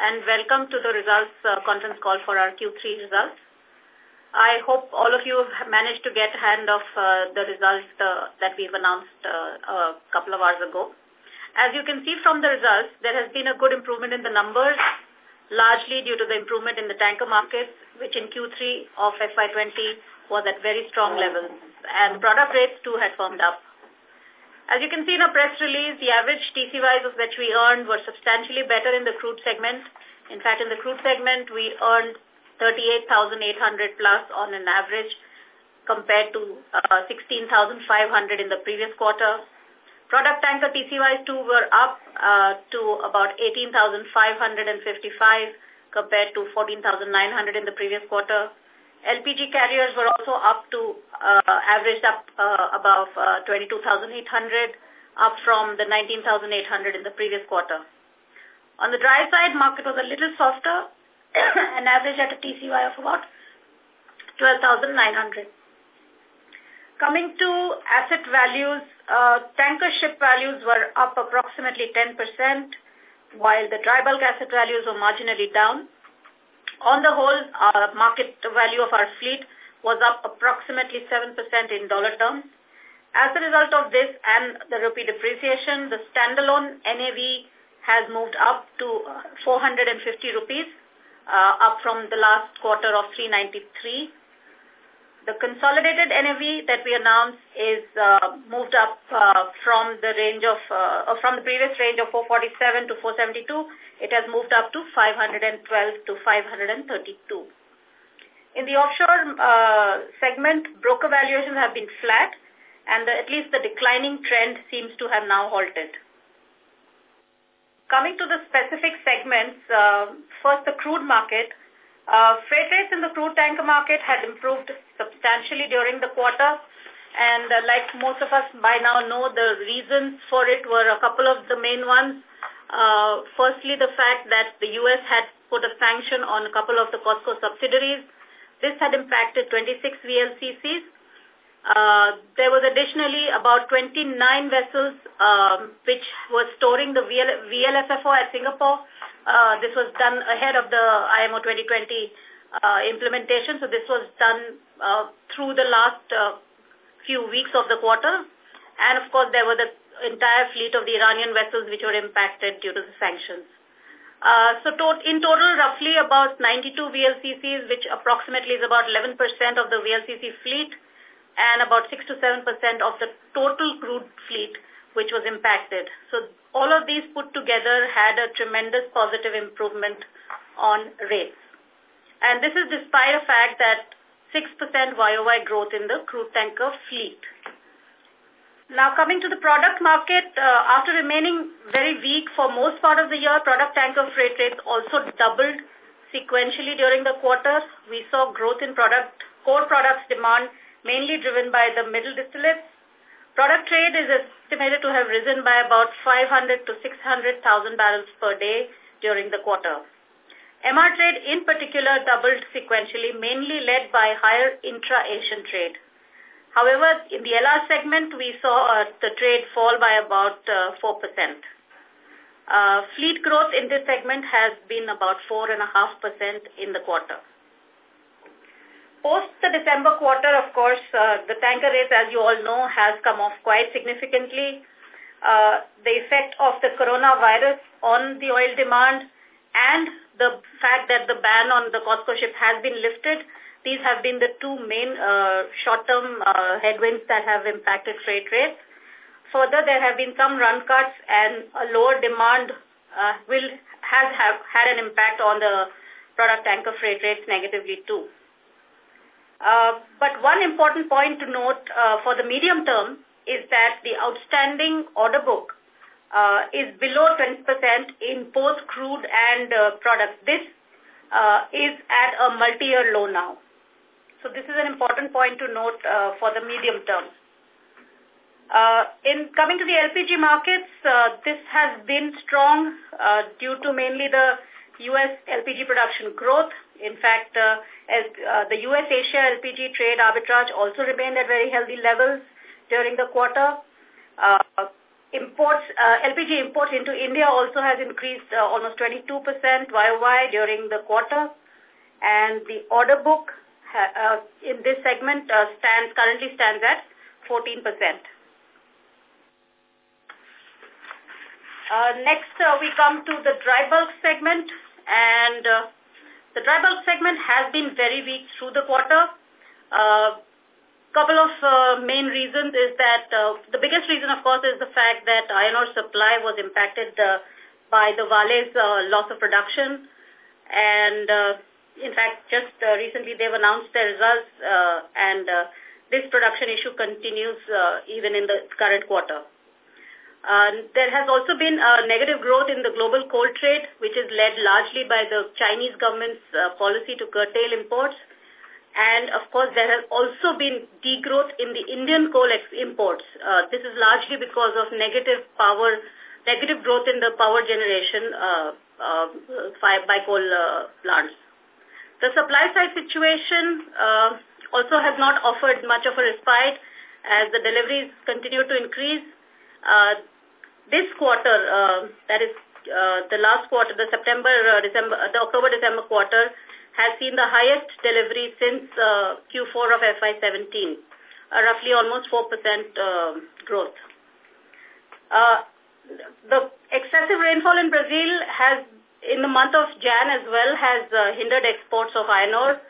and welcome to the results uh, conference call for our Q3 results. I hope all of you have managed to get hand of uh, the results uh, that we've announced uh, a couple of hours ago. As you can see from the results, there has been a good improvement in the numbers, largely due to the improvement in the tanker markets, which in Q3 of FY20 was at very strong levels, and product rates too had firmed up. As you can see in our press release, the average TCYs that we earned were substantially better in the crude segment. In fact, in the crude segment, we earned 38,800 plus on an average compared to uh, 16,500 in the previous quarter. Product tanker TCYs too were up uh, to about 18,555 compared to 14,900 in the previous quarter. LPG carriers were also up to, uh, averaged up uh, above uh, 22,800, up from the 19,800 in the previous quarter. On the dry side, market was a little softer and averaged at a TCY of about 12,900. Coming to asset values, uh, tanker ship values were up approximately 10%, while the dry bulk asset values were marginally down. On the whole, our market value of our fleet was up approximately 7% in dollar terms. As a result of this and the rupee depreciation, the standalone NAV has moved up to 450 rupees, uh, up from the last quarter of 393. Consolidated NAV that we announced is uh, moved up uh, from the range of uh, from the previous range of 447 to 472. It has moved up to 512 to 532. In the offshore uh, segment, broker valuations have been flat, and the, at least the declining trend seems to have now halted. Coming to the specific segments, uh, first the crude market. Uh, freight rates in the crude tanker market had improved substantially during the quarter. And uh, like most of us by now know, the reasons for it were a couple of the main ones. Uh, firstly, the fact that the U.S. had put a sanction on a couple of the COSCO subsidiaries. This had impacted 26 VLCCs. Uh, there was additionally about 29 vessels um, which were storing the VL VLSFO at Singapore uh, this was done ahead of the IMO 2020 uh, implementation. So this was done uh, through the last uh, few weeks of the quarter. And of course, there were the entire fleet of the Iranian vessels which were impacted due to the sanctions. Uh, so in total, roughly about 92 VLCCs, which approximately is about 11% of the VLCC fleet, and about 6 to 7% of the total crude fleet, which was impacted. So all of these put together had a tremendous positive improvement on rates. And this is despite the fact that 6% YOY growth in the crude tanker fleet. Now coming to the product market, uh, after remaining very weak for most part of the year, product tanker freight rates also doubled sequentially during the quarter. We saw growth in product core products demand mainly driven by the middle distillates Product trade is estimated to have risen by about 500 to 600,000 barrels per day during the quarter. MR trade in particular doubled sequentially, mainly led by higher intra-Asian trade. However, in the LR segment, we saw uh, the trade fall by about uh, 4%. Uh, fleet growth in this segment has been about 4.5% in the quarter. Post the December quarter, of course, uh, the tanker rates, as you all know, has come off quite significantly. Uh, the effect of the coronavirus on the oil demand and the fact that the ban on the COSCO ship has been lifted, these have been the two main uh, short-term uh, headwinds that have impacted freight rates. Further, there have been some run cuts and a lower demand uh, will has have had an impact on the product tanker freight rates negatively too. Uh, but one important point to note uh, for the medium term is that the outstanding order book uh, is below 20% in both crude and uh, products. This uh, is at a multi-year low now. So this is an important point to note uh, for the medium term. Uh, in coming to the LPG markets, uh, this has been strong uh, due to mainly the U.S. LPG production growth. In fact, uh, as, uh, the U.S.-Asia LPG trade arbitrage also remained at very healthy levels during the quarter. Uh, imports, uh, LPG imports into India also has increased uh, almost 22% YOY during the quarter. And the order book uh, in this segment uh, stands currently stands at 14%. Uh, next, uh, we come to the dry bulk segment, and uh, the dry bulk segment has been very weak through the quarter. Uh, couple of uh, main reasons is that uh, the biggest reason, of course, is the fact that iron ore supply was impacted uh, by the Vale's uh, loss of production. And uh, in fact, just uh, recently they've announced their results uh, and uh, this production issue continues uh, even in the current quarter. Uh, there has also been a negative growth in the global coal trade, which is led largely by the Chinese government's uh, policy to curtail imports. And, of course, there has also been degrowth in the Indian coal imports. Uh, this is largely because of negative power, negative growth in the power generation uh, uh, by coal uh, plants. The supply side situation uh, also has not offered much of a respite as the deliveries continue to increase. Uh, this quarter, that is the last quarter, the September, December, the October-December quarter, has seen the highest delivery since uh, Q4 of FY17, uh, roughly almost 4% uh, growth. Uh, the excessive rainfall in Brazil has in the month of Jan as well has uh, hindered exports of iron ore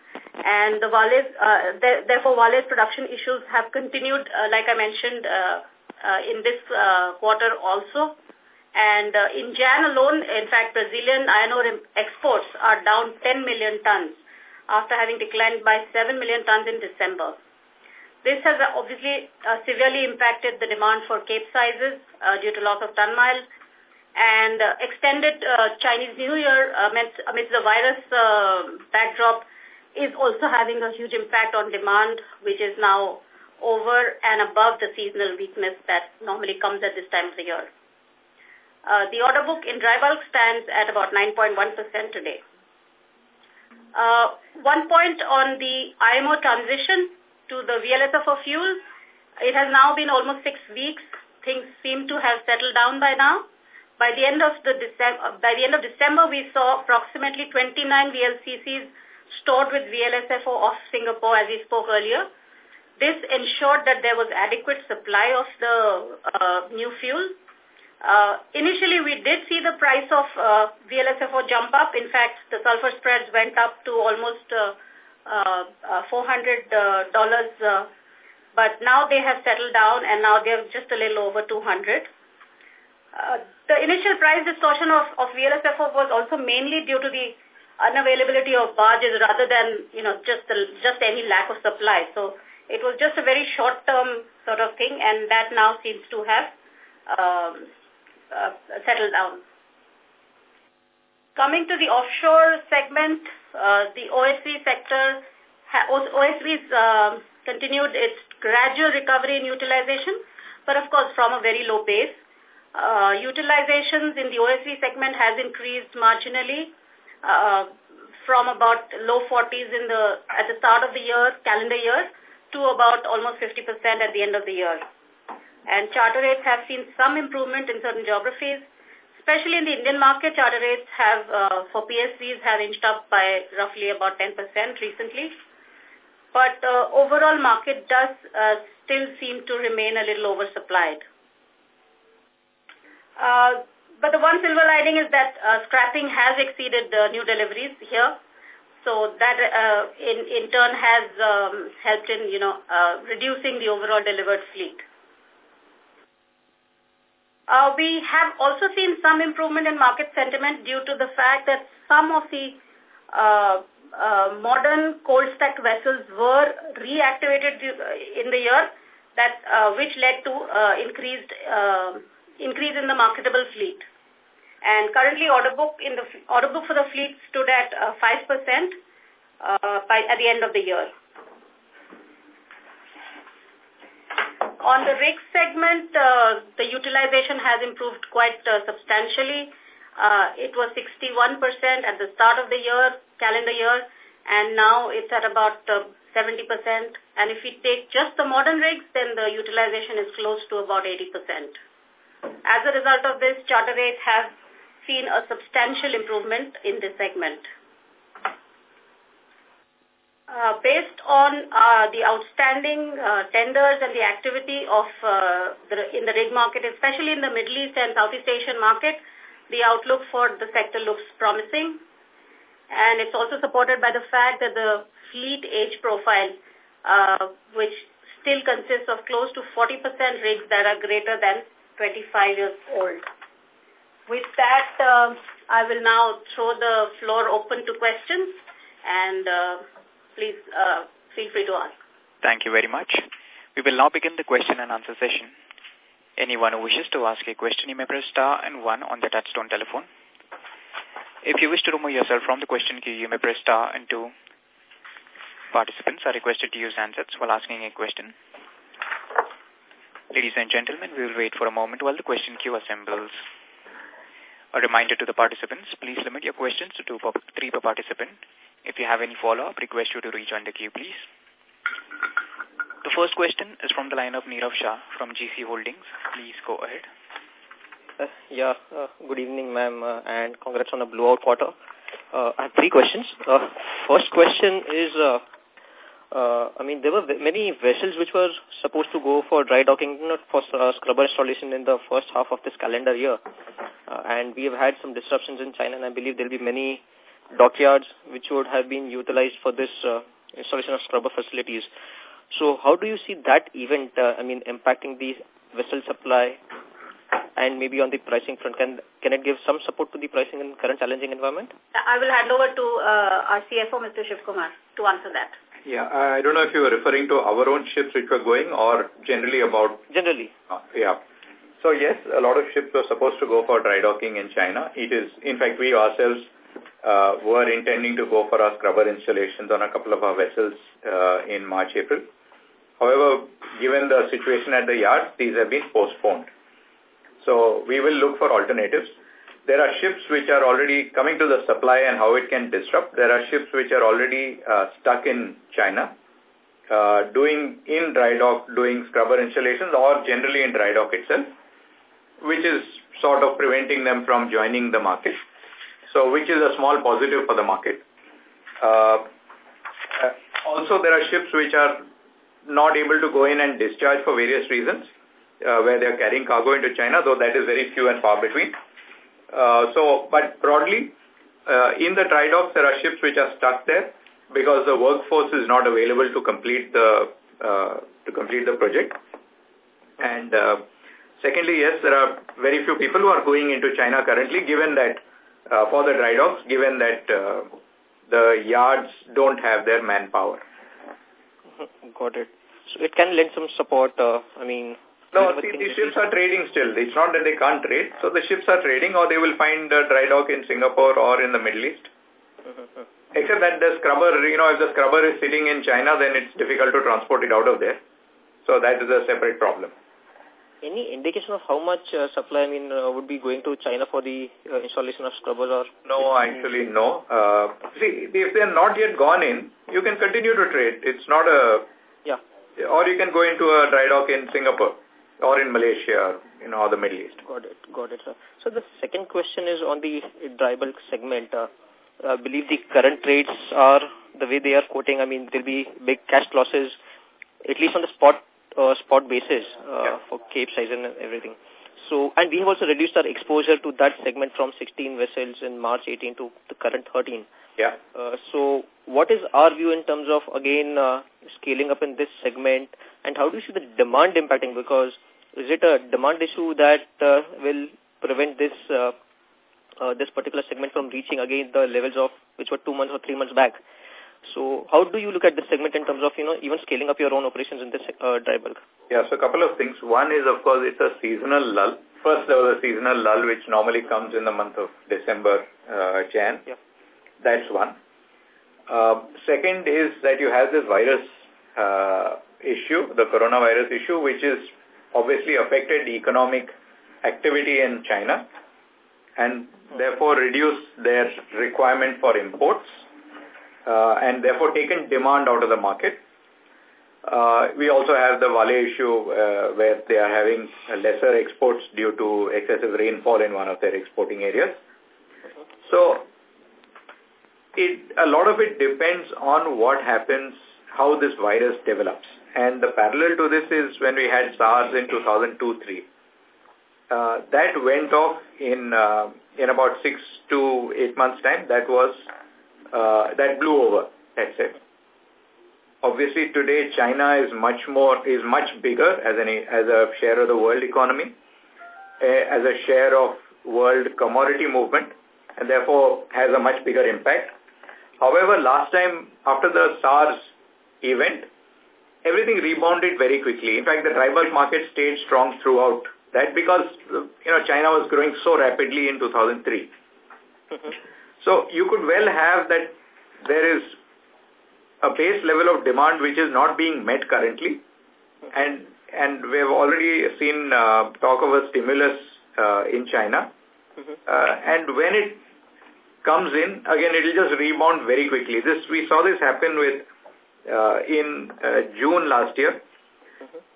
and the Vale's, uh, th therefore Vale's production issues have continued, uh, like I mentioned, uh, uh, in this uh, quarter also. And uh, in Jan alone, in fact, Brazilian iron ore exports are down 10 million tons after having declined by 7 million tons in December. This has obviously uh, severely impacted the demand for cape sizes uh, due to loss of ton miles and uh, extended uh, Chinese New Year amidst, amidst the virus uh, backdrop is also having a huge impact on demand, which is now over and above the seasonal weakness that normally comes at this time of the year. Uh, the order book in dry bulk stands at about 9.1% today. Uh, one point on the IMO transition to the VLSFO fuel, it has now been almost six weeks. Things seem to have settled down by now. By the end of the December, uh, by the end of December, we saw approximately 29 VLCCs stored with VLSFO off Singapore, as we spoke earlier. This ensured that there was adequate supply of the uh, new fuel. Uh, initially, we did see the price of uh, VLSFO jump up. In fact, the sulfur spreads went up to almost uh, uh, $400, uh, but now they have settled down and now they're just a little over 200 uh, the initial price distortion of, of VLSFO was also mainly due to the unavailability of barges rather than, you know, just the, just any lack of supply. So it was just a very short-term sort of thing, and that now seems to have um, uh, settled down. Coming to the offshore segment, uh, the OSV sector, OSV uh, continued its gradual recovery in utilization, but of course from a very low base. Uh, utilizations in the OSV segment has increased marginally uh, from about low 40s in the at the start of the year, calendar year, to about almost 50% at the end of the year. And charter rates have seen some improvement in certain geographies, especially in the Indian market. Charter rates have uh, for PSVs have inched up by roughly about 10% recently. But uh, overall market does uh, still seem to remain a little oversupplied. Uh, but the one silver lining is that uh, scrapping has exceeded the new deliveries here. So that uh, in, in turn has um, helped in, you know, uh, reducing the overall delivered fleet. Uh, we have also seen some improvement in market sentiment due to the fact that some of the uh, uh, modern cold stacked vessels were reactivated in the year that uh, which led to uh, increased uh, increase in the marketable fleet. And currently order book in the order book for the fleet stood at 5% uh, uh, by at the end of the year. On the rig segment, uh, the utilization has improved quite uh, substantially. Uh, it was 61% at the start of the year, calendar year, and now it's at about 70%. Uh, and if we take just the modern rigs, then the utilization is close to about 80%. As a result of this, charter rates have seen a substantial improvement in this segment. Uh, based on uh, the outstanding uh, tenders and the activity of uh, the, in the rig market, especially in the Middle East and Southeast Asian market, the outlook for the sector looks promising. And it's also supported by the fact that the fleet age profile, uh, which still consists of close to 40% rigs that are greater than 25 years old. With that, uh, I will now throw the floor open to questions and please uh, feel free to ask. Thank you very much. We will now begin the question and answer session. Anyone who wishes to ask a question, you may press star and one on the touchtone telephone. If you wish to remove yourself from the question queue, you may press star and two. Participants are requested to use handsets while asking a question. Ladies and gentlemen, we will wait for a moment while the question queue assembles. A reminder to the participants, please limit your questions to two per, three per participant. If you have any follow-up, request you to rejoin the queue, please. The first question is from the line of Nirav Shah from GC Holdings. Please go ahead. Uh, yeah, uh, good evening, ma'am, uh, and congrats on a blowout quarter. Uh, I have three questions. Uh, first question is, uh, uh, I mean, there were many vessels which were supposed to go for dry docking not for uh, scrubber installation in the first half of this calendar year. Uh, and we have had some disruptions in China, and I believe there will be many dockyards which would have been utilized for this uh, installation of scrubber facilities. So how do you see that event, uh, I mean, impacting the vessel supply and maybe on the pricing front? Can can it give some support to the pricing in current challenging environment? I will hand over to uh, our CFO, Mr. Shivakumar, to answer that. Yeah, I don't know if you were referring to our own ships which were going or generally about... Generally. Uh, yeah. So yes, a lot of ships were supposed to go for dry docking in China. It is, in fact, we ourselves uh, were intending to go for our scrubber installations on a couple of our vessels uh, in March, April. However, given the situation at the yards, these have been postponed. So we will look for alternatives. There are ships which are already coming to the supply and how it can disrupt. There are ships which are already uh, stuck in China, uh, doing in dry dock, doing scrubber installations or generally in dry dock itself, which is sort of preventing them from joining the market. So which is a small positive for the market. Uh, also, there are ships which are not able to go in and discharge for various reasons, uh, where they are carrying cargo into China, though that is very few and far between. Uh, so, but broadly, uh, in the dry docks, there are ships which are stuck there because the workforce is not available to complete the uh, to complete the project. And uh, secondly, yes, there are very few people who are going into China currently, given that for the dry docks, given that uh, the yards don't have their manpower. Got it. So it can lend some support, uh, I mean... No, see, the ships are trading still. It's not that they can't trade. So the ships are trading or they will find a dry dock in Singapore or in the Middle East. Except that the scrubber, you know, if the scrubber is sitting in China, then it's difficult to transport it out of there. So that is a separate problem. Any indication of how much uh, supply, I mean, uh, would be going to China for the uh, installation of scrubbers or? No, actually no. Uh, see, if they're not yet gone in, you can continue to trade. It's not a... Yeah. Or you can go into a dry dock in Singapore or in Malaysia, you know, or the Middle East. Got it, got it, sir. So the second question is on the dry bulk segment. Uh, I believe the current rates are the way they are quoting. I mean, there'll be big cash losses, at least on the spot uh, spot basis uh, yeah. for Capesize and everything. So, and we have also reduced our exposure to that segment from 16 vessels in March 18 to the current 13. Yeah. Uh, so, what is our view in terms of, again, uh, scaling up in this segment and how do you see the demand impacting? Because is it a demand issue that uh, will prevent this uh, uh, this particular segment from reaching again the levels of which were two months or three months back? So how do you look at this segment in terms of, you know, even scaling up your own operations in this uh, dry bulk? Yeah, so a couple of things. One is, of course, it's a seasonal lull. First, there was a seasonal lull which normally comes in the month of December, uh, Jan. Yeah. That's one. Uh, second is that you have this virus uh, issue, the coronavirus issue, which is obviously affected economic activity in China and therefore reduced their requirement for imports and therefore taken demand out of the market. Uh, we also have the Vale issue uh, where they are having lesser exports due to excessive rainfall in one of their exporting areas. So it, a lot of it depends on what happens, how this virus develops. And the parallel to this is when we had SARS in 2002-3. Uh, that went off in uh, in about six to eight months' time. That was uh, that blew over. That's it. Obviously, today China is much more is much bigger as an as a share of the world economy, uh, as a share of world commodity movement, and therefore has a much bigger impact. However, last time after the SARS event, everything rebounded very quickly. In fact, the dry bulk market stayed strong throughout that because, you know, China was growing so rapidly in 2003. Mm -hmm. So you could well have that there is a base level of demand which is not being met currently. And and we have already seen uh, talk of a stimulus uh, in China. Mm -hmm. uh, and when it comes in, again, it will just rebound very quickly. This We saw this happen with uh, in uh, June last year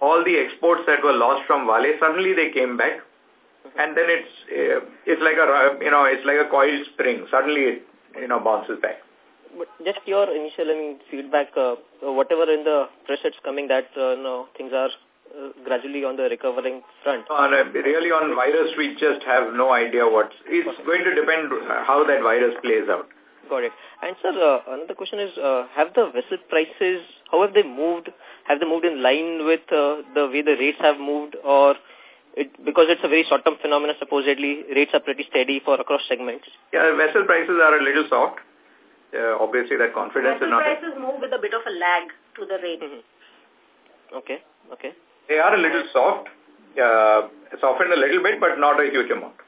all the exports that were lost from Vale, suddenly they came back. And then it's uh, it's like a you know it's like a coil spring. Suddenly it you know bounces back. But just your initial I mean, feedback, uh, whatever in the press it's coming that uh, no things are uh, gradually on the recovering front. On really on virus, we just have no idea what's... It's going to depend how that virus plays out. Got it. And sir, uh, another question is, uh, have the vessel prices, how have they moved? Have they moved in line with uh, the way the rates have moved or it, because it's a very short-term phenomenon, supposedly rates are pretty steady for across segments? Yeah, vessel prices are a little soft. Uh, obviously, that confidence vessel is not... prices move with a bit of a lag to the rate. Mm -hmm. Okay, okay. They are a little soft, uh, softened a little bit, but not a huge amount.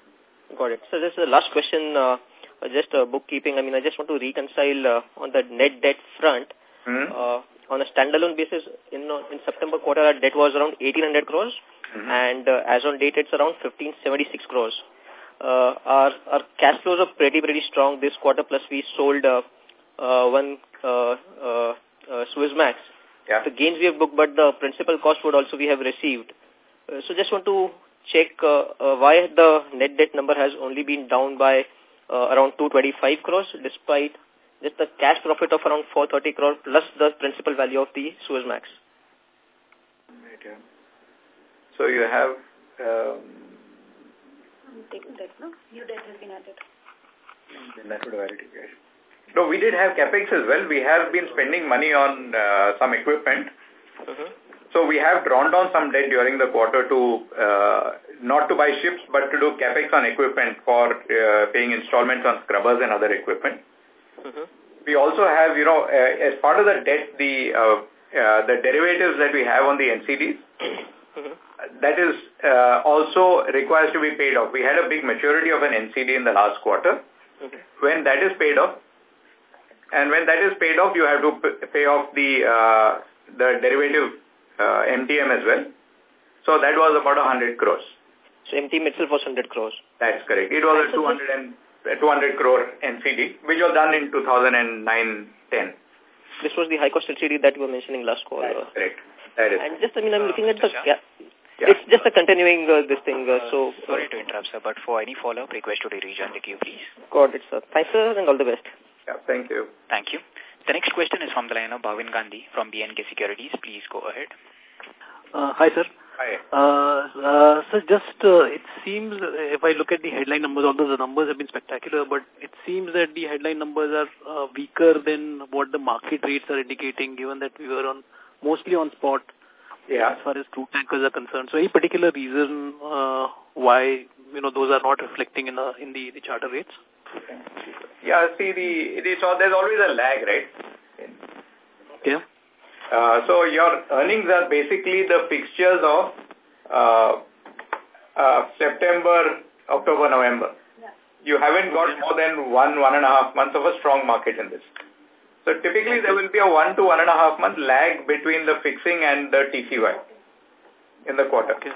Got it. So this is the last question. Uh, uh, just uh, bookkeeping, I mean, I just want to reconcile uh, on the net debt front. Mm -hmm. uh, on a standalone basis, in, in September quarter, our debt was around 1800 crores, mm -hmm. and uh, as on date, it's around 1576 crores. Uh, our, our cash flows are pretty, pretty strong this quarter, plus we sold uh, uh, one uh, uh, uh, Suezmax. Yeah. The gains we have booked, but the principal cost would also we have received. Uh, so just want to check uh, uh, why the net debt number has only been down by uh, around 225 crores despite just the cash profit of around 430 crore plus the principal value of the Suezmax. Right, yeah. So you have... Um, Taken debt, no? New debt has been added. That would have cash. No, we did have capex as well. We have been spending money on uh, some equipment. Uh -huh. So we have drawn down some debt during the quarter to uh, not to buy ships, but to do capex on equipment for uh, paying installments on scrubbers and other equipment. Mm -hmm. We also have, you know, uh, as part of the debt, the uh, uh, the derivatives that we have on the NCDs, mm -hmm. that is uh, also requires to be paid off. We had a big maturity of an NCD in the last quarter. -hmm. When that is paid off, and when that is paid off, you have to pay off the uh, the derivative uh, MTM as well. So that was about 100 crores. So MTM itself was 100 crores? That's correct. It was a 200, and, 200 crore NCD, which was done in 2009-10. This was the high-cost NCD that you were mentioning last call. That's correct. That is. And just, I mean, I'm uh, looking at the... Yeah. Yeah. It's just a continuing uh, this thing, uh, so... Sorry to interrupt, sir, but for any follow-up, request to rejoin the queue, please. Got it, sir. Thanks, sir, and all the best. Yeah, thank you. Thank you. The next question is from the line of Bhavin Gandhi from B&K Securities. Please go ahead. Uh, hi, sir. Hi. Uh, uh, so just, uh, it seems, if I look at the headline numbers, although the numbers have been spectacular, but it seems that the headline numbers are uh, weaker than what the market rates are indicating, given that we were on mostly on spot Yeah. as far as crude tankers are concerned. So any particular reason uh, why, you know, those are not reflecting in the, in the, the charter rates? Yeah, see, the, there's always a lag, right? Okay. Uh, so your earnings are basically the fixtures of uh, uh, September, October, November. Yeah. You haven't got more than one, one and a half months of a strong market in this. So typically there will be a one to one and a half month lag between the fixing and the TCY in the quarter. Okay.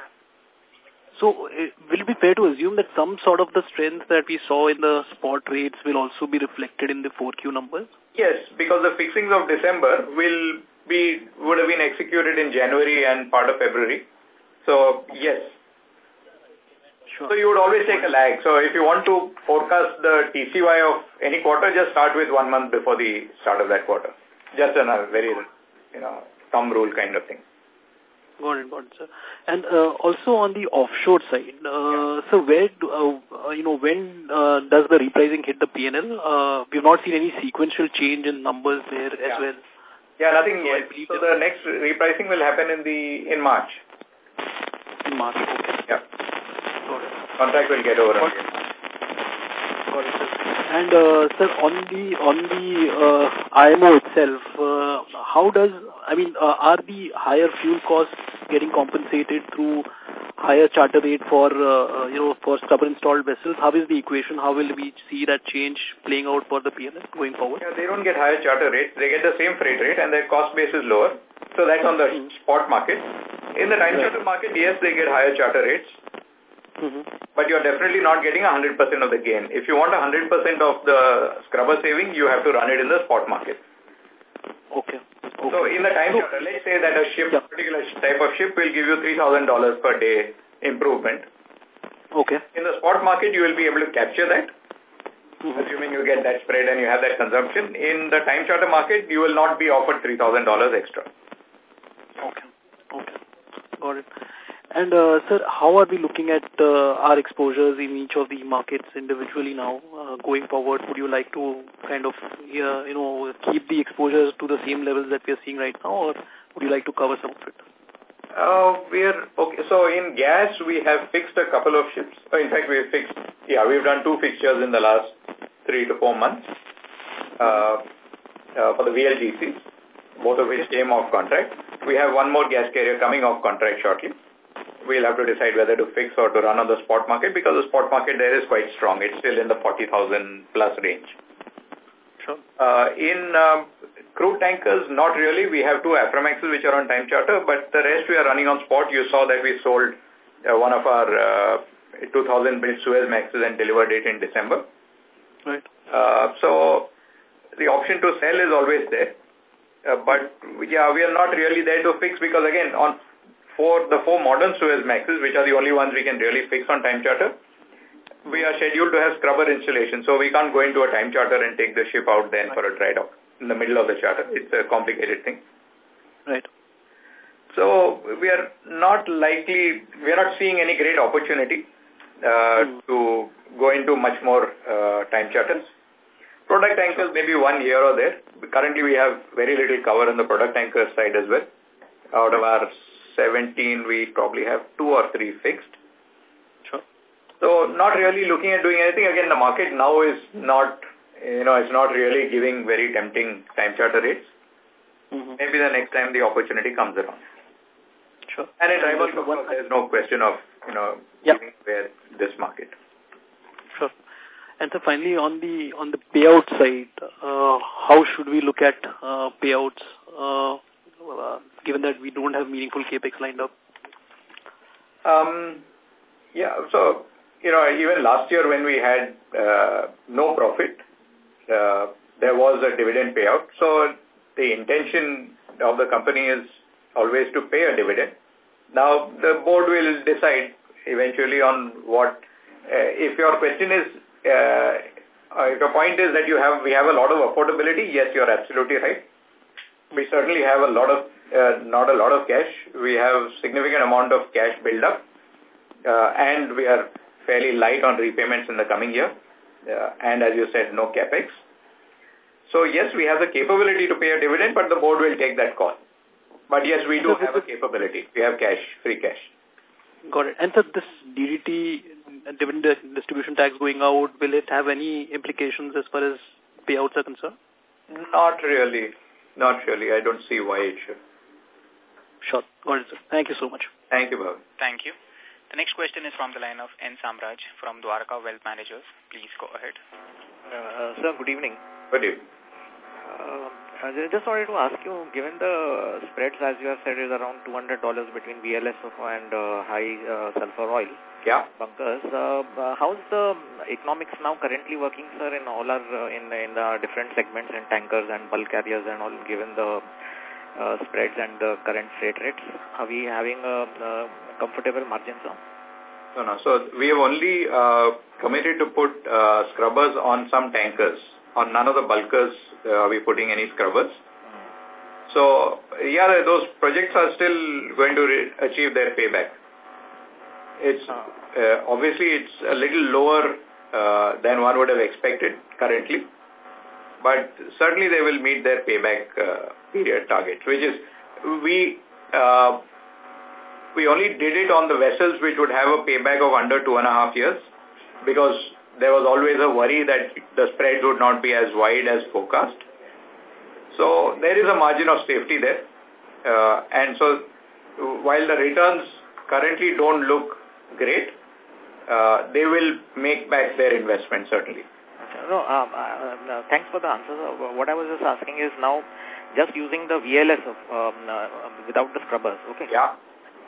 So uh, will it be fair to assume that some sort of the strength that we saw in the spot rates will also be reflected in the 4Q numbers? Yes, because the fixings of December will be would have been executed in January and part of February. So, yes. Sure. So you would always take a lag. So if you want to forecast the TCY of any quarter, just start with one month before the start of that quarter. Just a very, you know, thumb rule kind of thing. Got it, got it, sir. And uh, also on the offshore side, uh, so where, do, uh, uh, you know, when uh, does the repricing hit the PNL? Uh, we've not seen any sequential change in numbers there yeah. as well. Yeah, nothing yet. So the next repricing will happen in the in March. In March, okay. Yeah. Got it. Contract will get over. Got, got it, sir. And uh, sir, on the on the uh, IMO itself, uh, how does I mean uh, are the higher fuel costs getting compensated through higher charter rate for uh, uh you know for scrubber installed vessels? How is the equation? How will we see that change playing out for the PNL going forward? Yeah, they don't get higher charter rates. They get the same freight rate and their cost base is lower. So that's on the mm -hmm. spot market. In the time charter market, yes, they get higher charter rates. Mm -hmm. But you're definitely not getting 100% of the gain. If you want 100% of the scrubber saving, you have to run it in the spot market. Okay. okay. So in the time so, charter, let's say that a ship, yeah. particular type of ship will give you $3,000 per day improvement. Okay. In the spot market, you will be able to capture that. Mm -hmm. Assuming you get that spread and you have that consumption. In the time charter market, you will not be offered $3,000 extra. Okay. Okay. Got it. And, uh, sir, how are we looking at uh, our exposures in each of the markets individually now uh, going forward? Would you like to kind of, uh, you know, keep the exposures to the same levels that we are seeing right now, or would you like to cover some of it? Uh, we're, okay, so in gas, we have fixed a couple of ships. Uh, in fact, we have fixed, yeah, we've done two fixtures in the last three to four months uh, uh, for the VLGCs, both of which came off contract. We have one more gas carrier coming off contract shortly we'll have to decide whether to fix or to run on the spot market because the spot market there is quite strong. It's still in the 40,000 plus range. Sure. Uh, in um, crude tankers, not really. We have two Aframaxes which are on time charter, but the rest we are running on spot. You saw that we sold uh, one of our uh, 2000 built Suezmaxes and delivered it in December. Right. Uh, so the option to sell is always there. Uh, but yeah, we are not really there to fix because again, on for the four modern Suezmaxes, which are the only ones we can really fix on time charter, we are scheduled to have scrubber installation. So we can't go into a time charter and take the ship out then for a dry dock in the middle of the charter. It's a complicated thing. Right. So we are not likely, we are not seeing any great opportunity uh, mm. to go into much more uh, time charters. Product tankers maybe one year or there. Currently we have very little cover on the product tanker side as well. Out of our 17, we probably have two or three fixed. Sure. So not really looking at doing anything. Again, the market now is not, you know, it's not really giving very tempting time charter rates. Mm -hmm. Maybe the next time the opportunity comes around. Sure. And in of course, there's no question of, you know, yep. where this market. Sure. And so finally, on the on the payout side, uh, how should we look at uh, payouts? Uh, uh, given that we don't have meaningful capex lined up? Um, yeah, so, you know, even last year when we had uh, no profit, uh, there was a dividend payout. So the intention of the company is always to pay a dividend. Now, the board will decide eventually on what, uh, if your question is, uh, if your point is that you have, we have a lot of affordability, yes, you're absolutely right we certainly have a lot of, uh, not a lot of cash. We have significant amount of cash build up uh, and we are fairly light on repayments in the coming year. Uh, and as you said, no capex. So yes, we have the capability to pay a dividend, but the board will take that call. But yes, we do have a capability. We have cash, free cash. Got it. And so this DDT dividend distribution tax going out, will it have any implications as far as payouts are concerned? Not really. Not really. I don't see why it should. Sure. Got it, sir. Thank you so much. Thank you, Bhavin. Thank you. The next question is from the line of N. Samraj from Dwarka Wealth Managers. Please go ahead. Uh, sir, good evening. Good evening. Uh, I just wanted to ask you, given the spreads, as you have said, is around $200 between VLSFO and uh, high uh, sulfur oil, yeah. bunkers. Uh, uh, how's the economics now currently working, sir, in all our uh, in in the different segments and tankers and bulk carriers and all, given the uh, spreads and the current freight rates? Are we having a, a comfortable margin, sir? No, no. So we have only uh, committed to put uh, scrubbers on some tankers. On none of the bulkers uh, are we putting any scrubbers. So, yeah, those projects are still going to achieve their payback. It's uh, obviously it's a little lower uh, than one would have expected currently, but certainly they will meet their payback uh, period targets, which is we uh, we only did it on the vessels which would have a payback of under two and a half years because there was always a worry that the spreads would not be as wide as forecast. So there is a margin of safety there. Uh, and so while the returns currently don't look great, uh, they will make back their investment certainly. No, um, uh, uh, thanks for the answer. What I was just asking is now just using the VLSFO, um, uh, without the scrubbers, okay? Yeah.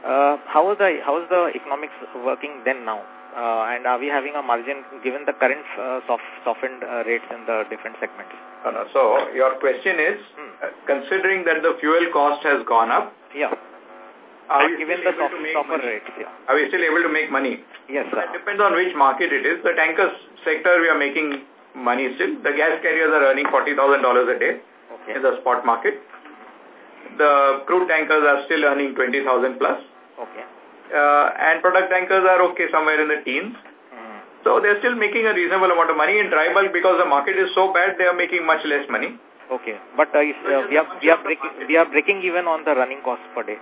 Uh, how is the how is the economics working then now? Uh, and are we having a margin given the current uh, soft, softened uh, rates in the different segments? Uh, no, so your question is, hmm. uh, considering that the fuel cost has gone up. Are we given the softer rates, yeah. Are we still able to make money? Yes, sir. It depends on which market it is. The tankers sector, we are making money still. The gas carriers are earning $40,000 a day okay. in the spot market. The crude tankers are still earning 20,000 plus. Okay. Uh, and product tankers are okay somewhere in the teens. Mm. So they're still making a reasonable amount of money in dry bulk because the market is so bad they are making much less money. Okay, but uh, uh, we are we are breaking we are breaking even on the running cost per day.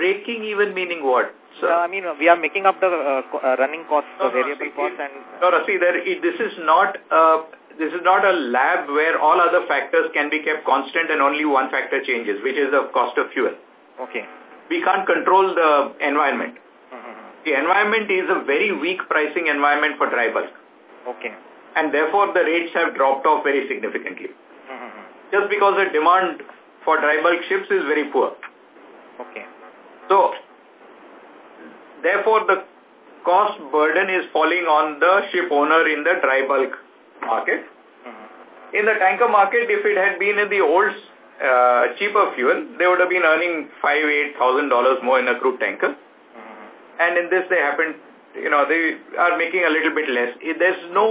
Breaking even meaning what? So, uh, I mean, we are making up the uh, uh, running costs, no, the variable no, costs, and no, no, see, there, it, this is not uh, this is not a lab where all other factors can be kept constant and only one factor changes, which is the cost of fuel. Okay we can't control the environment. Mm -hmm. The environment is a very weak pricing environment for dry bulk. Okay. And therefore the rates have dropped off very significantly. Mm -hmm. Just because the demand for dry bulk ships is very poor. Okay. So, therefore the cost burden is falling on the ship owner in the dry bulk market. Mm -hmm. In the tanker market, if it had been in the old uh, cheaper fuel, they would have been earning five, eight thousand dollars more in a crude tanker. Mm -hmm. And in this, they happen, you know, they are making a little bit less. There's no,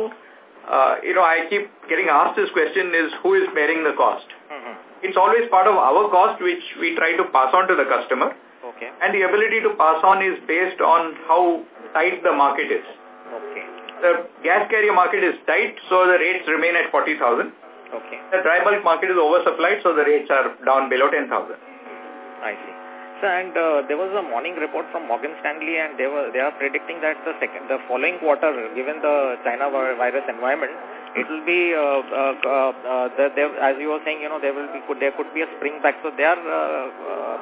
uh, you know, I keep getting asked this question is who is bearing the cost? Mm -hmm. It's always part of our cost, which we try to pass on to the customer. Okay. And the ability to pass on is based on how tight the market is. Okay. The gas carrier market is tight, so the rates remain at 40,000. Okay. The dry bulk market is oversupplied, so the rates are down below 10,000. I see. So, and uh, there was a morning report from Morgan Stanley, and they were they are predicting that the second, the following quarter, given the China virus environment, it will be uh, uh, uh, uh the, there, as you were saying, you know, there will be could there could be a spring back. So they are uh, uh,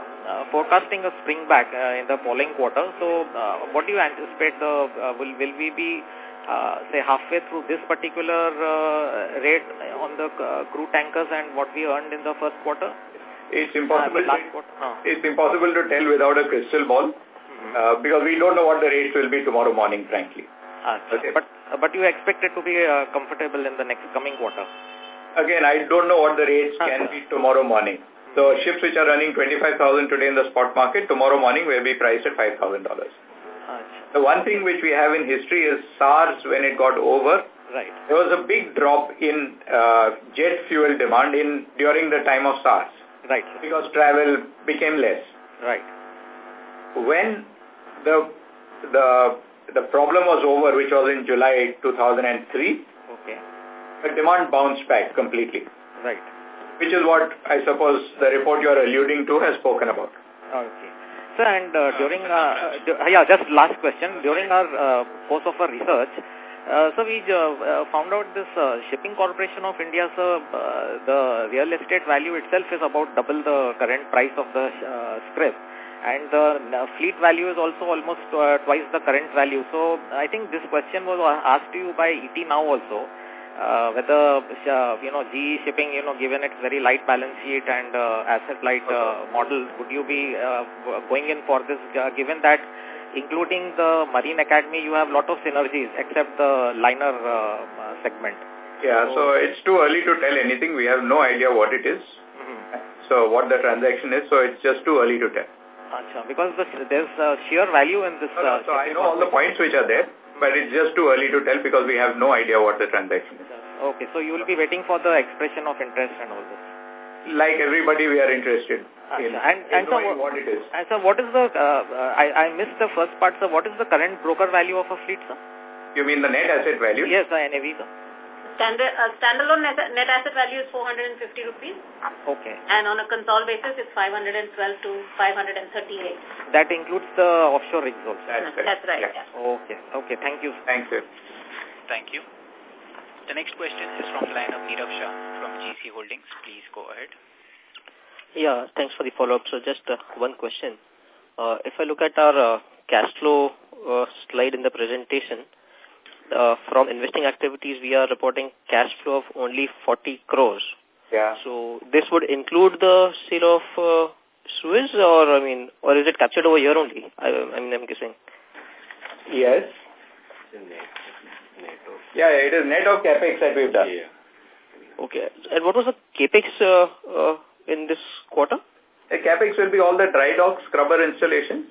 forecasting a spring back uh, in the following quarter. So, uh, what do you anticipate? The uh, will will we be uh, say halfway through this particular uh, rate on the uh, crude tankers and what we earned in the first quarter? It's impossible. Uh, to, uh. It's impossible to tell without a crystal ball mm -hmm. because we don't know what the rates will be tomorrow morning, frankly. okay. But but you expect it to be comfortable in the next coming quarter? Again, I don't know what the rates can be tomorrow morning. So ships which are running 25,000 today in the spot market, tomorrow morning will be priced at $5,000. The one thing which we have in history is SARS when it got over. Right. There was a big drop in uh, jet fuel demand in during the time of SARS. Right. Because travel became less. Right. When the the the problem was over, which was in July 2003, okay. the demand bounced back completely. Right. Which is what I suppose the report you are alluding to has spoken about. Okay Sir, and uh, during, uh, yeah, just last question, during our uh, course of our research, uh, so we uh, uh, found out this uh, Shipping Corporation of India, so uh, the real estate value itself is about double the current price of the uh, scrip. And the uh, fleet value is also almost uh, twice the current value. So I think this question was asked to you by ET now also uh, whether, uh, you know, GE shipping, you know, given its very light balance sheet and uh, asset-light uh, model, would you be uh, going in for this, uh, given that including the Marine Academy, you have a lot of synergies except the liner uh, uh segment? Yeah, so, so, it's too early to tell anything. We have no idea what it is. Mm -hmm. so what the transaction is, so it's just too early to tell. Achha, because the, there's uh, sheer value in this. Uh, so I know all the points which are there, but it's just too early to tell because we have no idea what the transaction is. Okay, so you will be waiting for the expression of interest and all this. Like everybody, we are interested in, and, in and so what it is. And so what is the, uh, uh, I, I missed the first part, sir. What is the current broker value of a fleet, sir? You mean the net asset value? Yes, the NAV, sir. Standard, uh, standalone net, net asset value is 450 rupees. Okay. And on a console basis, it's 512 to 538. That includes the offshore rigs also. That's, That's right. Yeah. Yeah. Okay. Okay. Thank you. Thanks, sir. Thank you. The next question is from the line of Nirav Shah from GeeCee Holdings. Please go ahead. Yeah, thanks for the follow-up. So just uh, one question. Uh, if I look at our uh, cash flow uh, slide in the presentation, uh, from investing activities, we are reporting cash flow of only 40 crores. Yeah. So this would include the sale of uh, Suez, or I mean, or is it captured over here only? I, I mean, I'm guessing. Yes. Yeah, it is net of capex that we've done. Yeah. Okay. And what was the capex uh, uh, in this quarter? The capex will be all the dry dock scrubber installations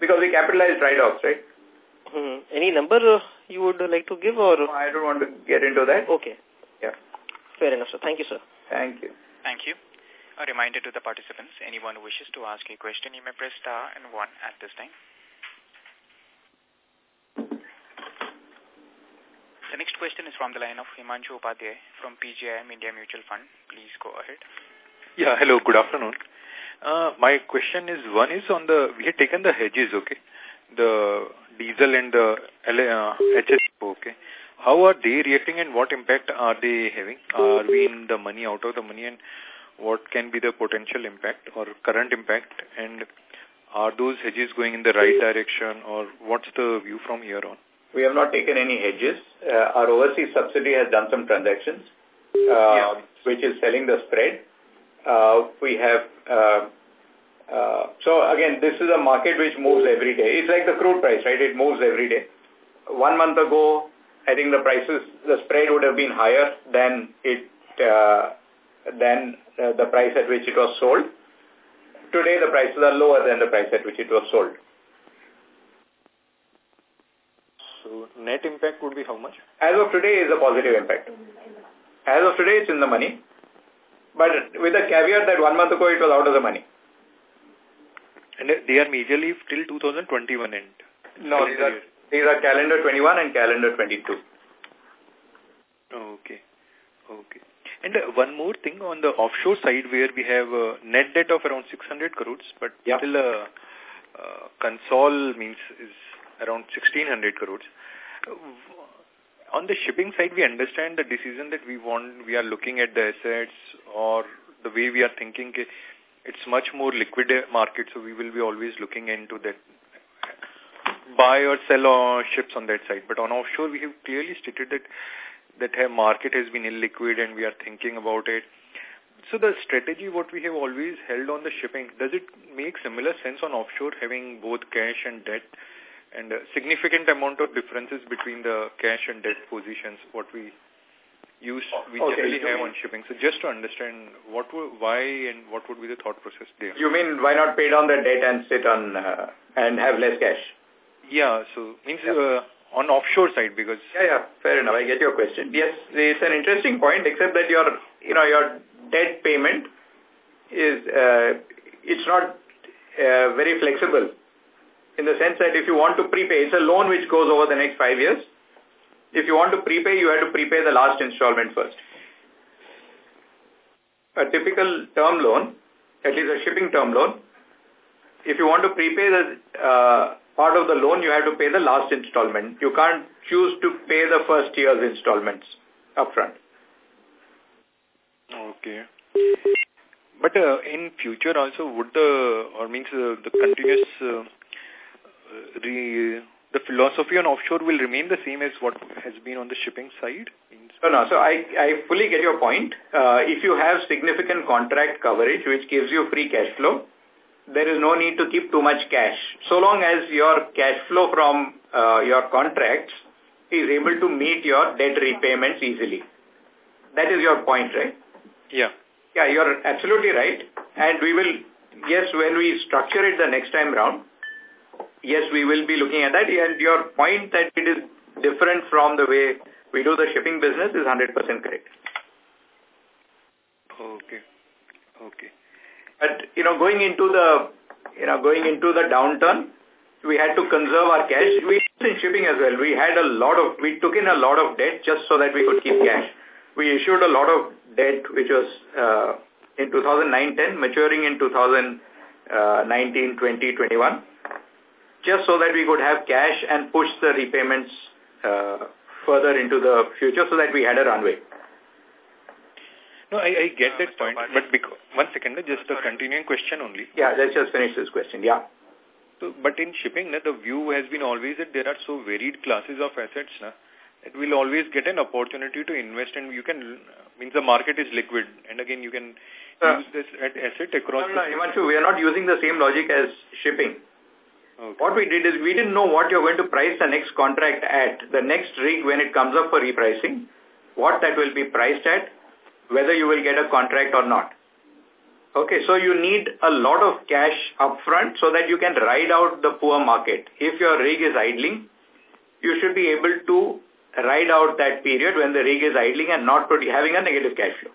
because we capitalize dry docks, right? Hmm. Any number uh, you would like to give, or No, I don't want to get into that. okay? Yeah. Fair enough, sir. Thank you, sir. Thank you. Thank you. A reminder to the participants, anyone who wishes to ask a question, you may press star and one at this time. The next question is from the line of Himanshu Upadhyay from PGIM India Mutual Fund. Please go ahead. Yeah, hello, good afternoon. Uh, my question is, one is on the, we had taken the hedges, okay, the diesel and the uh, HSO, okay. How are they reacting and what impact are they having? Are we in the money, out of the money and what can be the potential impact or current impact and are those hedges going in the right direction or what's the view from here on? We have not taken any hedges. Uh, our overseas subsidiary has done some transactions, uh, yeah. which is selling the spread. Uh, we have, uh, so again, this is a market which moves every day. It's like the crude price, right? It moves every day. One month ago, I think the prices, the spread would have been higher than it, uh, than uh, the price at which it was sold. Today, the prices are lower than the price at which it was sold. So net impact would be how much? As of today is a positive impact. As of today, it's in the money. But with the caveat that one month ago it was out of the money. And they are majorly till 2021 end. No, these are, these are calendar 21 and calendar 22. Okay. Okay. And uh, one more thing on the offshore side where we have a net debt of around 600 crores, but Yeah. still uh, uh, console means is around 1600 crores. Uh, On the shipping side, we understand the decision that we want, we are looking at the assets or the way we are thinking it's much more liquid market, so we will be always looking into that buy or sell uh, ships on that side. But on offshore, we have clearly stated that that market has been illiquid and we are thinking about it. So the strategy what we have always held on the shipping, does it make similar sense on offshore having both cash and debt and a significant amount of differences between the cash and debt positions what we use we Okay, generally have mean- on shipping. So just to understand what why and what would be the thought process there. You mean why not pay down the debt and sit on uh, and have less cash? Yeah, so means uh, on offshore side because Yeah, yeah, fair enough. I get your question. Yes, it's an interesting point, except that your, you know, your debt payment is, uh, it's not uh, very flexible in the sense that if you want to prepay, it's a loan which goes over the next five years. If you want to prepay, you have to prepay the last installment first. A typical term loan, at least a shipping term loan, if you want to prepay the uh, part of the loan, you have to pay the last installment. You can't choose to pay the first year's installments upfront. Okay. But uh, in future also would the, or means uh, the continuous, uh, re, the philosophy on offshore will remain the same as what has been on the shipping side? No, no. So I, I fully get your point. Uh, if you have significant contract coverage, which gives you free cash flow, there is no need to keep too much cash. So long as your cash flow from uh, your contracts is able to meet your debt repayments easily. That is your point, right? Yeah. Yeah, you're absolutely right. And we will, yes, when we structure it the next time round, yes, we will be looking at that. And your point that it is different from the way we do the shipping business is 100% correct. Okay. Okay. But, you know, going into the, you know, going into the downturn, we had to conserve our cash. We in shipping as well. We had a lot of, we took in a lot of debt just so that we could keep cash. We issued a lot of debt, which was uh, in 2009-10, maturing in 2019, 20, 21, just so that we could have cash and push the repayments uh, further into the future so that we had a runway. No, I, I get that point, but because, one second, just a continuing question only. Yeah, let's just finish this question, yeah. So, but in shipping, the view has been always that there are so varied classes of assets, na, that will always get an opportunity to invest and you can, means the market is liquid and again you can uh, use this asset across. No, no, Himanshu, we are not using the same logic as shipping. Okay. What we did is we didn't know what you're going to price the next contract at, the next rig when it comes up for repricing, what that will be priced at, whether you will get a contract or not. Okay, so you need a lot of cash upfront so that you can ride out the poor market. If your rig is idling, you should be able to ride out that period when the rig is idling and not having a negative cash flow.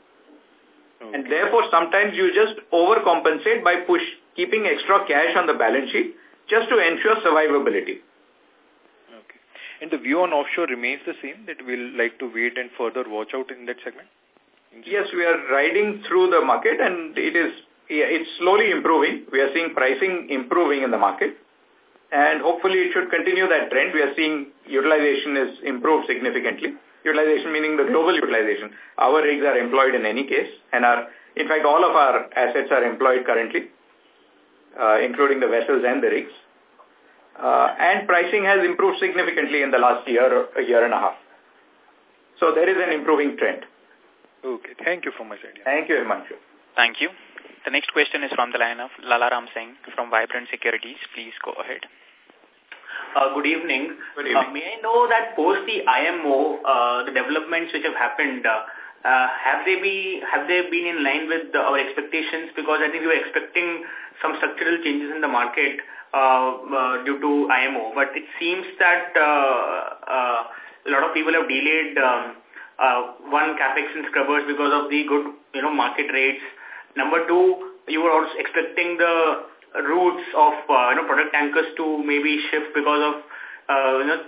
Okay. And therefore, sometimes you just overcompensate by push keeping extra cash on the balance sheet just to ensure survivability. Okay. And the view on offshore remains the same, that we'll like to wait and further watch out in that segment? Yes, we are riding through the market and it is it's slowly improving. We are seeing pricing improving in the market and hopefully it should continue that trend. We are seeing utilization is improved significantly. Utilization meaning the global utilization. Our rigs are employed in any case and are, in fact, all of our assets are employed currently, uh, including the vessels and the rigs. Uh, and pricing has improved significantly in the last year, a year and a half. So there is an improving trend. Okay. Thank you for my side. Thank you, Himanshu. Thank you. The next question is from the line of Lalaram Singh from Vibrant Securities. Please go ahead. Uh, good evening. Good evening. Uh, may I know that post the IMO, uh, the developments which have happened, uh, uh, have they be have they been in line with the, our expectations? Because I think we were expecting some structural changes in the market uh, uh, due to IMO, but it seems that uh, uh, a lot of people have delayed um, one capex in scrubbers because of the good, you know, market rates. Number two, you were also expecting the routes of, uh, you know, product tankers to maybe shift because of, uh, you know,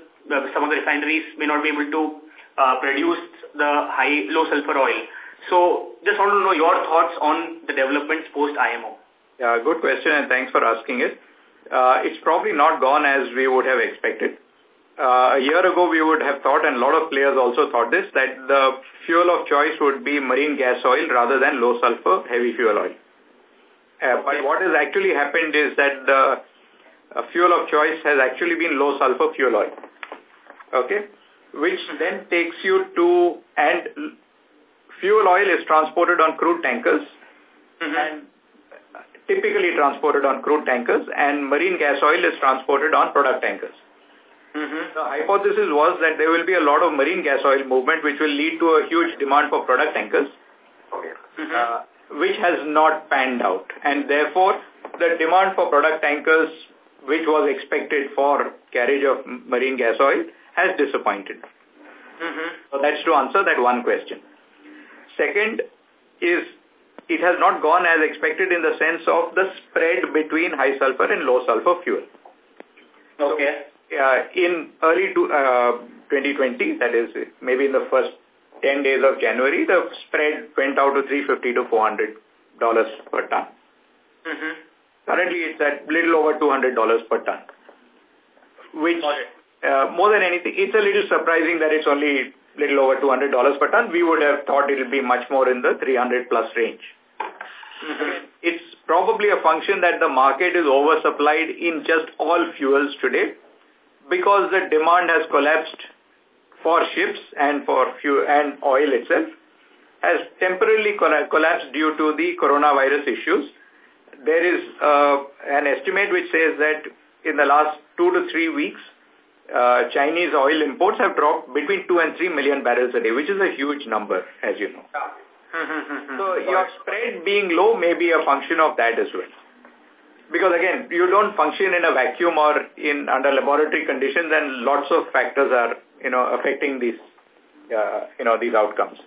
some of the refineries may not be able to uh, produce the high, low sulfur oil. So just want to know your thoughts on the developments post IMO. Yeah, good question and thanks for asking it. Uh, it's probably not gone as we would have expected uh, a year ago we would have thought, and a lot of players also thought this, that the fuel of choice would be marine gas oil rather than low sulfur heavy fuel oil. Uh, but what has actually happened is that the uh, fuel of choice has actually been low sulfur fuel oil. Okay? Which then takes you to, and fuel oil is transported on crude tankers mm -hmm. and typically transported on crude tankers and marine gas oil is transported on product tankers. Mm -hmm. The hypothesis was that there will be a lot of marine gas oil movement which will lead to a huge demand for product tankers, okay. Mm -hmm. uh, which has not panned out. And therefore, the demand for product tankers, which was expected for carriage of marine gas oil, has disappointed. Mm -hmm. So that's to answer that one question. Second is it has not gone as expected in the sense of the spread between high sulfur and low sulfur fuel. Okay. So, uh, in early to, uh, 2020, that is maybe in the first 10 days of January, the spread went out to 350 to 400 dollars per ton. Mm -hmm. Currently, it's at little over 200 dollars per ton. Which, uh, more than anything, it's a little surprising that it's only little over 200 dollars per ton. We would have thought it would be much more in the 300 plus range. Mm -hmm. It's probably a function that the market is oversupplied in just all fuels today because the demand has collapsed for ships and for fuel and oil itself has temporarily collapsed due to the coronavirus issues. There is uh, an estimate which says that in the last two to three weeks, uh, Chinese oil imports have dropped between 2 and 3 million barrels a day, which is a huge number, as you know. so your spread being low may be a function of that as well. Because again, you don't function in a vacuum or in under laboratory conditions and lots of factors are, you know, affecting these, uh, you know, these outcomes.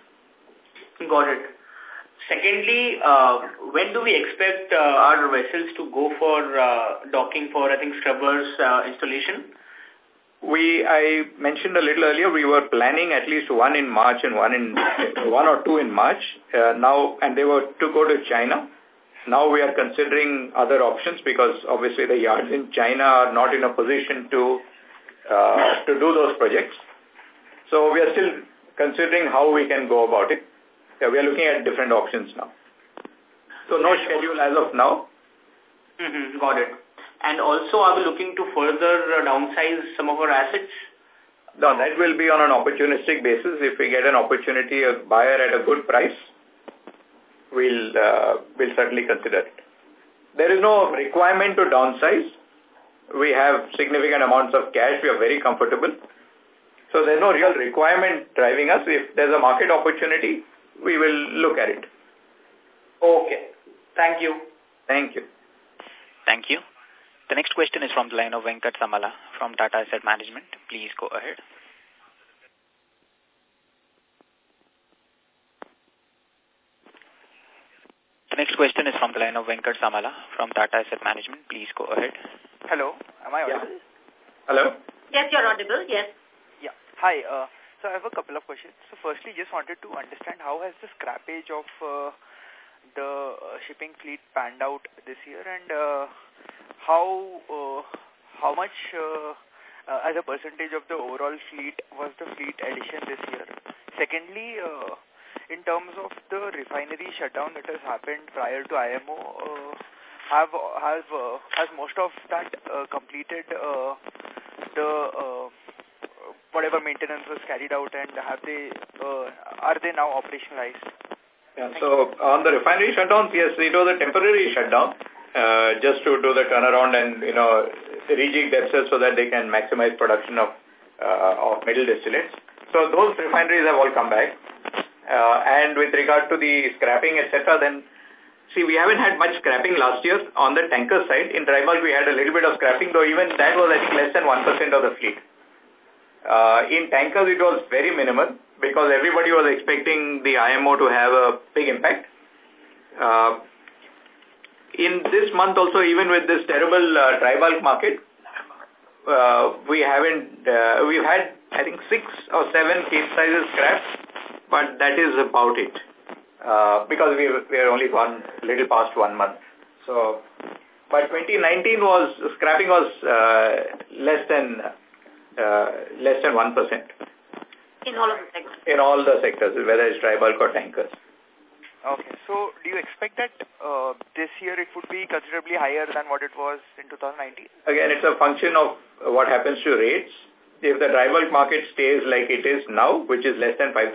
Got it. Secondly, uh, when do we expect uh, our vessels to go for uh, docking for, I think, scrubbers uh, installation? We, I mentioned a little earlier, we were planning at least one in March and one in one or two in March. Uh, now, and they were to go to China. Now we are considering other options because obviously the yards in China are not in a position to uh, to do those projects. So we are still considering how we can go about it. We are looking at different options now. So no schedule as of now. Mm -hmm, got it. And also, are we looking to further uh, downsize some of our assets? No, that will be on an opportunistic basis. If we get an opportunity, a buyer at a good price, we'll, uh, we'll certainly consider it. There is no requirement to downsize. We have significant amounts of cash. We are very comfortable. So there's no real requirement driving us. If there's a market opportunity, we will look at it. Okay. Thank you. Thank you. Thank you. The next question is from the line of Venkat Samala from Tata Asset Management. Please go ahead. The next question is from the line of Venkat Samala from Tata Asset Management. Please go ahead. Hello. Am I audible? Yeah. Hello? Yes, you're audible. Yes. Yeah. Hi. Uh, so I have a couple of questions. So firstly, just wanted to understand how has the scrappage of uh, the uh, shipping fleet panned out this year and uh, how uh, how much uh, uh, as a percentage of the overall fleet was the fleet addition this year? Secondly, in terms of the refinery shutdown that has happened prior to IMO, uh, have have uh, has most of that uh, completed uh, the uh, whatever maintenance was carried out, and have they uh, are they now operationalized? Yeah, so on the refinery shutdowns, yes, it was a temporary shutdown uh, just to do the turnaround and, you know, rejig themselves so that they can maximize production of, uh, of middle distillates. So those refineries have all come back. Uh, and with regard to the scrapping, etc., then, see, we haven't had much scrapping last year on the tanker side. In dry bulk, we had a little bit of scrapping, though even that was, I think, less than 1% of the fleet. Uh, in tankers, it was very minimal because everybody was expecting the IMO to have a big impact. Uh, in this month also, even with this terrible uh, dry bulk market, uh, we haven't, uh, we've had, I think, six or seven Capesizes scrapped, but that is about it. Uh, because we, we are only one little past one month. So, but 2019 was, scrapping was uh, less than, uh, less than 1%. In all of the segments? In all the sectors, whether it's dry bulk or tankers. Okay. So do you expect that uh, this year it would be considerably higher than what it was in 2019? Again, it's a function of what happens to rates. If the dry bulk market stays like it is now, which is less than $5,000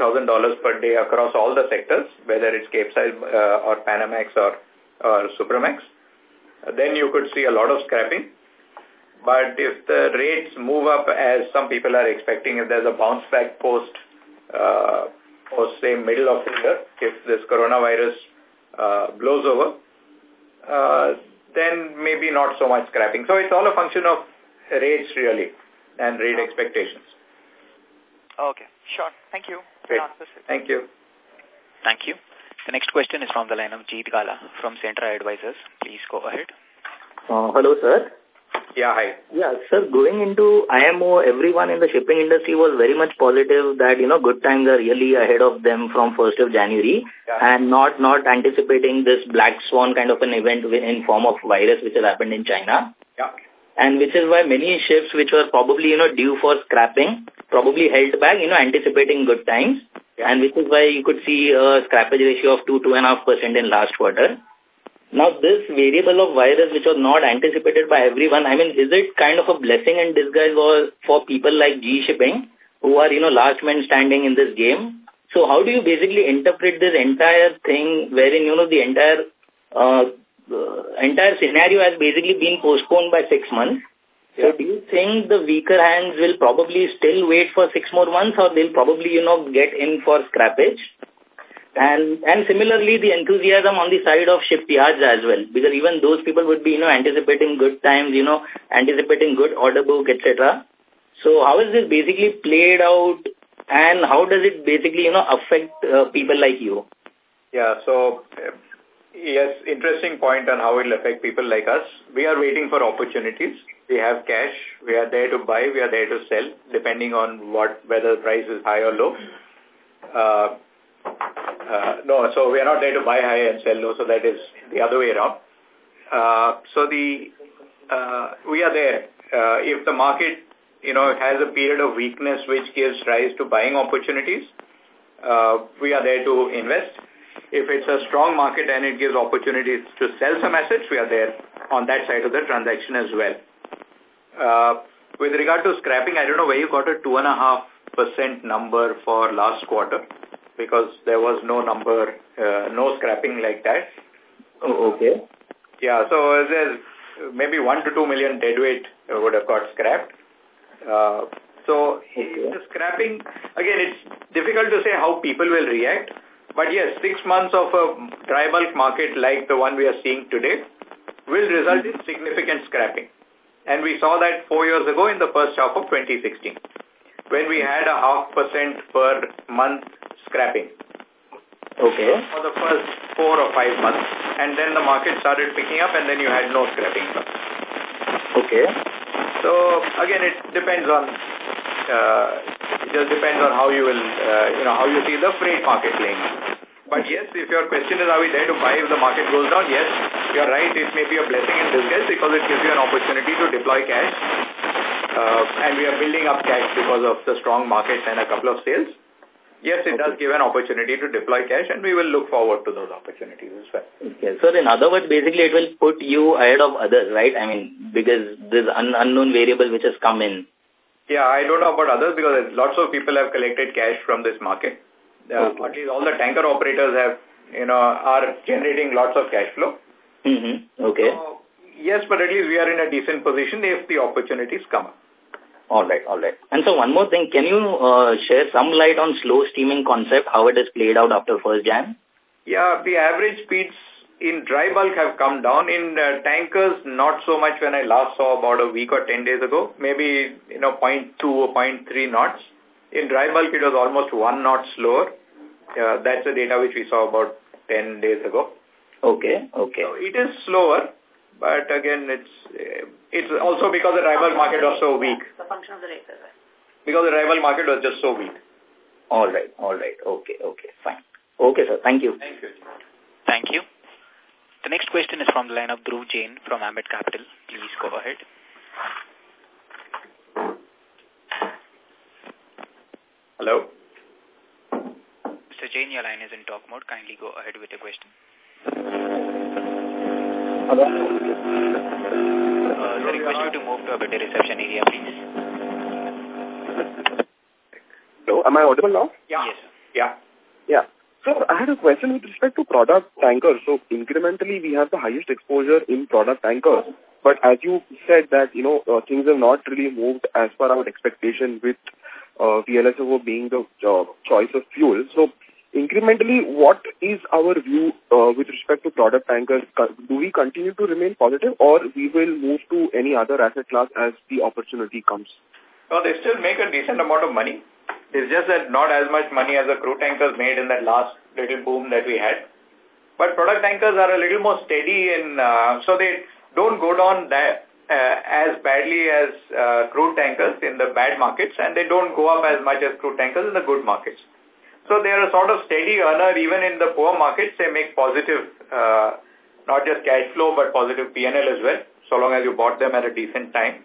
per day across all the sectors, whether it's Capesize uh, or Panamax or, or Supramax, then you could see a lot of scrapping. But if the rates move up as some people are expecting, if there's a bounce back post uh, or say middle of the year, if this coronavirus blows over, uh, then maybe not so much scrapping. So it's all a function of rates really and rate expectations. Okay, sure. Thank you. Great. Thank you. Thank you. The next question is from the line of Jeet Gala from Centra Advisors. Please go ahead. Uh, hello, sir. Yeah, hi. Yeah, sir, going into IMO, everyone in the shipping industry was very much positive that, you know, good times are really ahead of them from 1st of January yeah. and not not anticipating this black swan kind of an event in form of virus which has happened in China. Yeah. And which is why many ships which were probably, you know, due for scrapping, probably held back, you know, anticipating good times. Yeah. And which is why you could see a scrappage ratio of 2, 2.5% in last quarter. Now, this variable of virus, which was not anticipated by everyone, I mean, is it kind of a blessing in disguise for, for people like G Shipping, who are, you know, last men standing in this game? So how do you basically interpret this entire thing wherein, you know, the entire, uh, uh, entire scenario has basically been postponed by six months? Yeah. So do you think the weaker hands will probably still wait for six more months or they'll probably, you know, get in for scrappage? And and similarly, the enthusiasm on the side of shipyards as well, because even those people would be, you know, anticipating good times, you know, anticipating good order book, etc. So how is this basically played out and how does it basically, you know, affect uh, people like you? Yeah, so yes, interesting point on how it will affect people like us. We are waiting for opportunities. We have cash. We are there to buy. We are there to sell, depending on what whether the price is high or low. Uh, uh, no, so we are not there to buy high and sell low, so that is the other way around. Uh, so the uh, we are there. Uh, if the market, you know, has a period of weakness which gives rise to buying opportunities, uh, we are there to invest. If it's a strong market and it gives opportunities to sell some assets, we are there on that side of the transaction as well. Uh, with regard to scrapping, I don't know where you got a two and a half percent number for last quarter because there was no number, uh, no scrapping like that. Oh, okay. Yeah, so there's maybe one to two million deadweight would have got scrapped. Uh, so okay. the scrapping, again, it's difficult to say how people will react. But yes, six months of a dry bulk market like the one we are seeing today will result in significant scrapping. And we saw that four years ago in the first half of 2016 when we had a half percent per month scrapping. Okay. For the first four or five months. And then the market started picking up and then you had no scrapping. Okay. So again, it depends on, uh, it just depends on how you will, uh, you know, how you see the freight market playing. But yes, if your question is are we there to buy if the market goes down, yes, you're right. It may be a blessing in disguise because it gives you an opportunity to deploy cash. Uh, and we are building up cash because of the strong market and a couple of sales yes, it okay. does give an opportunity to deploy cash and we will look forward to those opportunities as well. Okay. So in other words, basically it will put you ahead of others, right? I mean, because this un unknown variable which has come in. Yeah, I don't know about others because lots of people have collected cash from this market. Uh, okay. At least all the tanker operators have, you know, are generating lots of cash flow. Mm -hmm. Okay. So, yes, but at least we are in a decent position if the opportunities come up. All right, all right. And so one more thing, can you uh, share some light on slow steaming concept, how it has played out after 1st Jan? Yeah, the average speeds in dry bulk have come down. In uh, tankers, not so much when I last saw about a week or 10 days ago. Maybe, you know, 0.2 or 0.3 knots. In dry bulk, it was almost one knot slower. Uh, that's the data which we saw about 10 days ago. Okay, okay. So it is slower, but again, it's it's also because the rival market was so weak. The function of the rate as well. Because the rival market was just so weak. All right, all right. Okay, okay, fine. Okay, sir. Thank you. Thank you. Thank you. The next question is from the line of Dhruv Jain from Ambit Capital. Please go ahead. Hello. Mr. Jain, your line is in talk mode. Kindly go ahead with your question. Hello. Uh, I request you to move to a better reception area, please. Hello, am I audible now? Yeah. Yes. Yeah. Yeah. So I had a question with respect to product tankers. So incrementally, we have the highest exposure in product tankers. But as you said that, you know, uh, things have not really moved as per our expectation with uh, VLSFO being the uh, choice of fuel. So incrementally, what is our view uh, with respect to product tankers? Do we continue to remain positive or we will move to any other asset class as the opportunity comes? Well, they still make a decent amount of money. It's just that not as much money as the crude tankers made in that last little boom that we had. But product tankers are a little more steady in, uh, so they don't go down that, uh, as badly as uh, crude tankers in the bad markets and they don't go up as much as crude tankers in the good markets. So they are a sort of steady earner even in the poor markets. They make positive, uh, not just cash flow, but positive PNL as well, so long as you bought them at a decent time,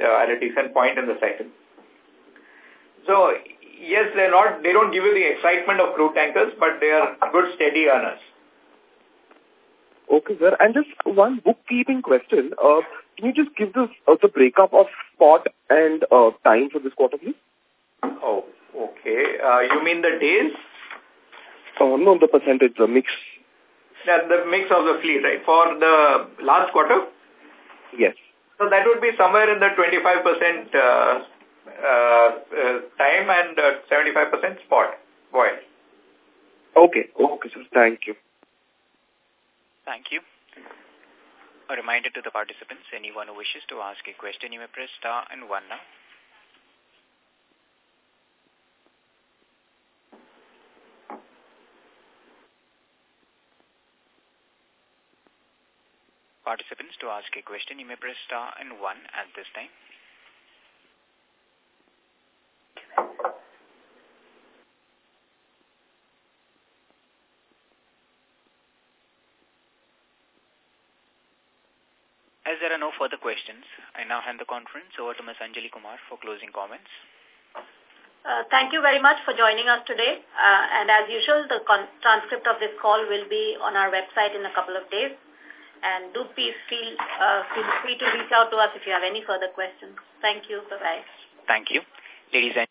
uh, at a decent point in the cycle. So yes, they're not, they don't give you the excitement of crude tankers, but they are good steady earners. Okay, sir. And just one bookkeeping question. Uh, can you just give us uh, the breakup of spot and uh, time for this quarter, please? Oh, Okay. Uh, you mean the days? Oh, no, the percentage, the mix. Yeah, the mix of the fleet, right? For the last quarter? Yes. So that would be somewhere in the 25% uh, uh, uh, time and 75% uh, spot, void. Okay. Okay, sir. Thank you. Thank you. A reminder to the participants, anyone who wishes to ask a question, you may press star and one now. Participants, to ask a question, you may press star and one at this time. As there are no further questions, I now hand the conference over to Ms. Anjali Kumar for closing comments. Uh, thank you very much for joining us today. Uh, and as usual, the transcript of this call will be on our website in a couple of days. And do feel, uh, feel free to reach out to us if you have any further questions. Thank you. Bye-bye. Thank you. Ladies and